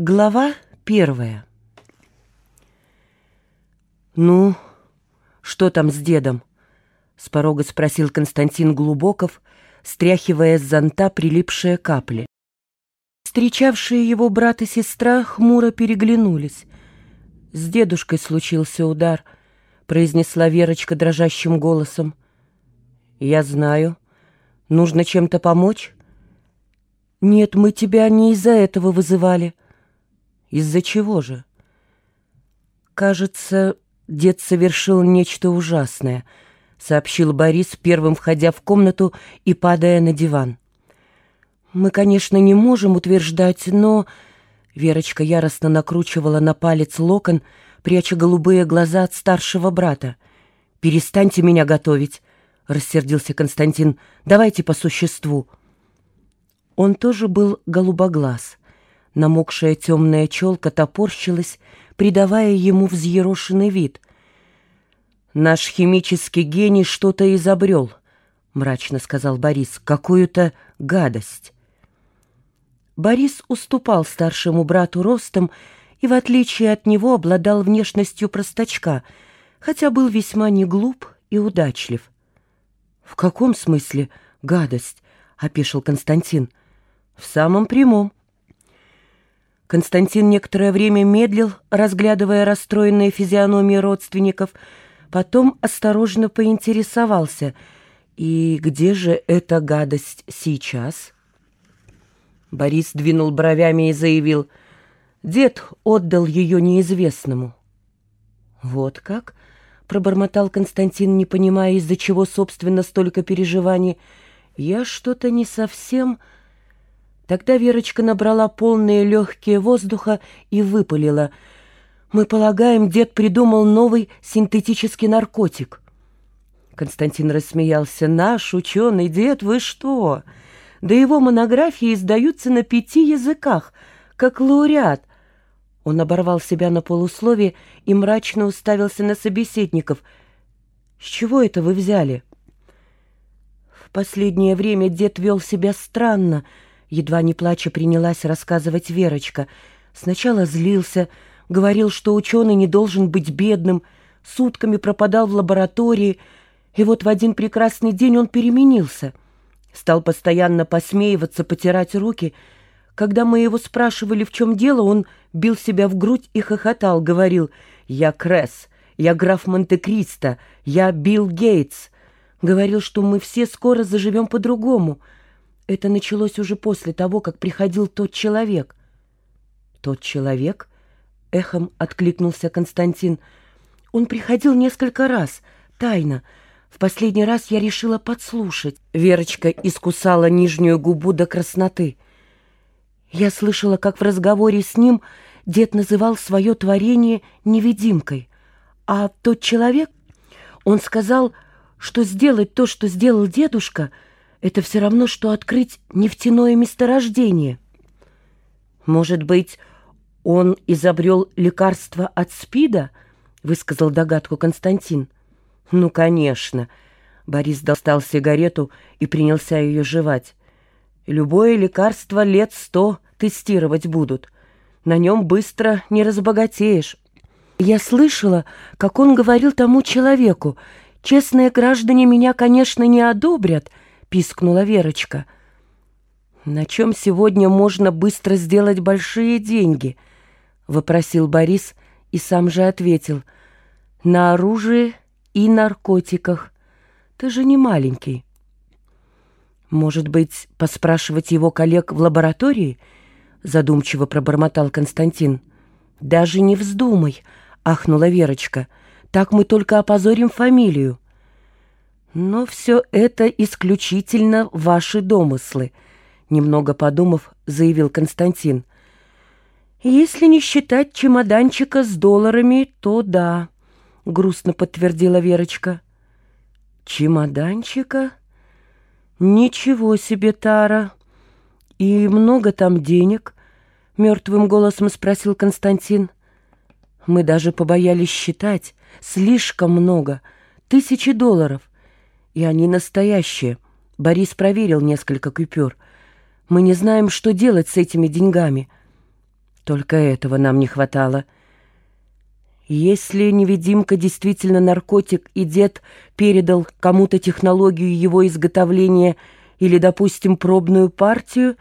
Глава первая. «Ну, что там с дедом?» — с порога спросил Константин Глубоков, стряхивая с зонта прилипшие капли. Встречавшие его брат и сестра хмуро переглянулись. «С дедушкой случился удар», — произнесла Верочка дрожащим голосом. «Я знаю. Нужно чем-то помочь?» «Нет, мы тебя не из-за этого вызывали». Из-за чего же? Кажется, дед совершил нечто ужасное, сообщил Борис, первым входя в комнату и падая на диван. Мы, конечно, не можем утверждать, но... Верочка яростно накручивала на палец локон, пряча голубые глаза от старшего брата. «Перестаньте меня готовить!» — рассердился Константин. «Давайте по существу!» Он тоже был голубоглаз — Намокшая темная челка топорщилась, придавая ему взъерошенный вид. «Наш химический гений что-то изобрел», — мрачно сказал Борис, — «какую-то гадость». Борис уступал старшему брату ростом и, в отличие от него, обладал внешностью простачка, хотя был весьма не глуп и удачлив. «В каком смысле гадость?» — опешил Константин. «В самом прямом. Константин некоторое время медлил, разглядывая расстроенные физиономии родственников, потом осторожно поинтересовался, «И где же эта гадость сейчас?» Борис двинул бровями и заявил, «Дед отдал ее неизвестному». «Вот как?» — пробормотал Константин, не понимая, из-за чего, собственно, столько переживаний. «Я что-то не совсем...» Тогда Верочка набрала полные легкие воздуха и выпалила. «Мы полагаем, дед придумал новый синтетический наркотик». Константин рассмеялся. «Наш ученый дед, вы что? Да его монографии издаются на пяти языках, как лауреат». Он оборвал себя на полусловие и мрачно уставился на собеседников. «С чего это вы взяли?» В последнее время дед вел себя странно, — Едва не плача принялась рассказывать Верочка. Сначала злился, говорил, что ученый не должен быть бедным, сутками пропадал в лаборатории, и вот в один прекрасный день он переменился. Стал постоянно посмеиваться, потирать руки. Когда мы его спрашивали, в чем дело, он бил себя в грудь и хохотал, говорил «Я Кресс, я граф Монте-Кристо, я Билл Гейтс». Говорил, что мы все скоро заживем по-другому — это началось уже после того, как приходил тот человек. «Тот человек?» — эхом откликнулся Константин. «Он приходил несколько раз, тайно. В последний раз я решила подслушать». Верочка искусала нижнюю губу до красноты. Я слышала, как в разговоре с ним дед называл свое творение невидимкой. А тот человек, он сказал, что сделать то, что сделал дедушка — это все равно, что открыть нефтяное месторождение. Может быть, он изобрел лекарство от СПИДа? Высказал догадку Константин. Ну, конечно. Борис достал сигарету и принялся ее жевать. Любое лекарство лет сто тестировать будут. На нем быстро не разбогатеешь. Я слышала, как он говорил тому человеку, «Честные граждане меня, конечно, не одобрят», — пискнула Верочка. «На чем сегодня можно быстро сделать большие деньги?» — вопросил Борис и сам же ответил. «На оружии и наркотиках. Ты же не маленький». «Может быть, поспрашивать его коллег в лаборатории?» — задумчиво пробормотал Константин. «Даже не вздумай!» — ахнула Верочка. «Так мы только опозорим фамилию». Но все это исключительно ваши домыслы, немного подумав, заявил Константин. Если не считать чемоданчика с долларами, то да, грустно подтвердила Верочка. Чемоданчика? Ничего себе, Тара. И много там денег? Мертвым голосом спросил Константин. Мы даже побоялись считать. Слишком много. Тысячи долларов. И они настоящие. Борис проверил несколько купюр. Мы не знаем, что делать с этими деньгами. Только этого нам не хватало. Если невидимка действительно наркотик, и дед передал кому-то технологию его изготовления или, допустим, пробную партию,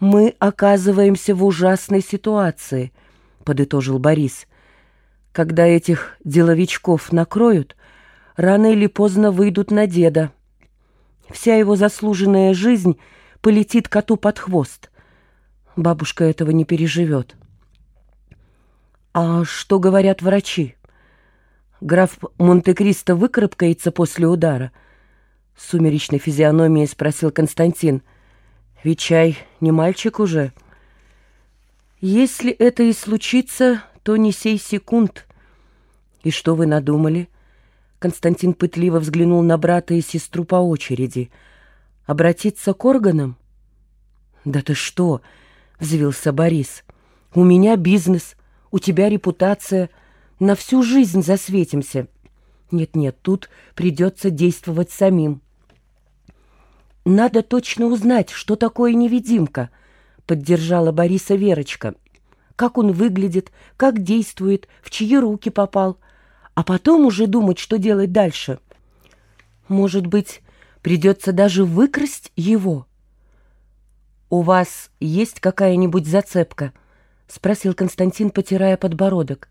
мы оказываемся в ужасной ситуации, — подытожил Борис. Когда этих деловичков накроют, рано или поздно выйдут на деда. Вся его заслуженная жизнь полетит коту под хвост. Бабушка этого не переживет. А что говорят врачи? Граф Монте-Кристо выкарабкается после удара? С сумеречной физиономией спросил Константин. Ведь чай не мальчик уже. Если это и случится, то не сей секунд. И что вы надумали? Константин пытливо взглянул на брата и сестру по очереди. Обратиться к органам? Да ты что? Взвился Борис. У меня бизнес, у тебя репутация. На всю жизнь засветимся. Нет-нет, тут придется действовать самим. Надо точно узнать, что такое невидимка, поддержала Бориса Верочка как он выглядит, как действует, в чьи руки попал, а потом уже думать, что делать дальше. Может быть, придется даже выкрасть его. «У вас есть какая-нибудь зацепка?» — спросил Константин, потирая подбородок.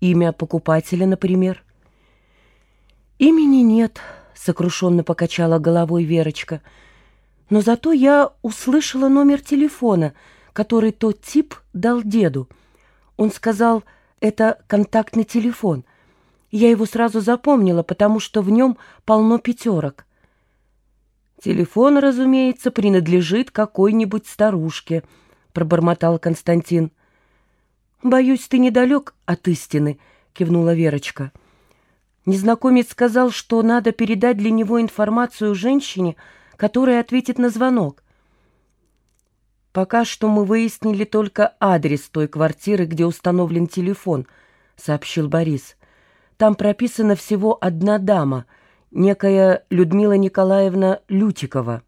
«Имя покупателя, например?» «Имени нет», — сокрушенно покачала головой Верочка. «Но зато я услышала номер телефона — который тот тип дал деду. Он сказал, это контактный телефон. Я его сразу запомнила, потому что в нем полно пятерок. «Телефон, разумеется, принадлежит какой-нибудь старушке», — пробормотал Константин. «Боюсь, ты недалек от истины», — кивнула Верочка. Незнакомец сказал, что надо передать для него информацию женщине, которая ответит на звонок. «Пока что мы выяснили только адрес той квартиры, где установлен телефон», — сообщил Борис. «Там прописана всего одна дама, некая Людмила Николаевна Лютикова».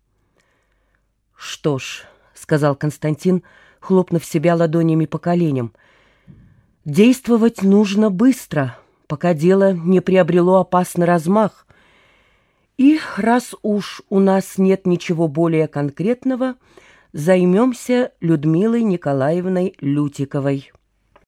«Что ж», — сказал Константин, хлопнув себя ладонями по коленям, — «действовать нужно быстро, пока дело не приобрело опасный размах. И раз уж у нас нет ничего более конкретного, — займемся Людмилой Николаевной Лютиковой.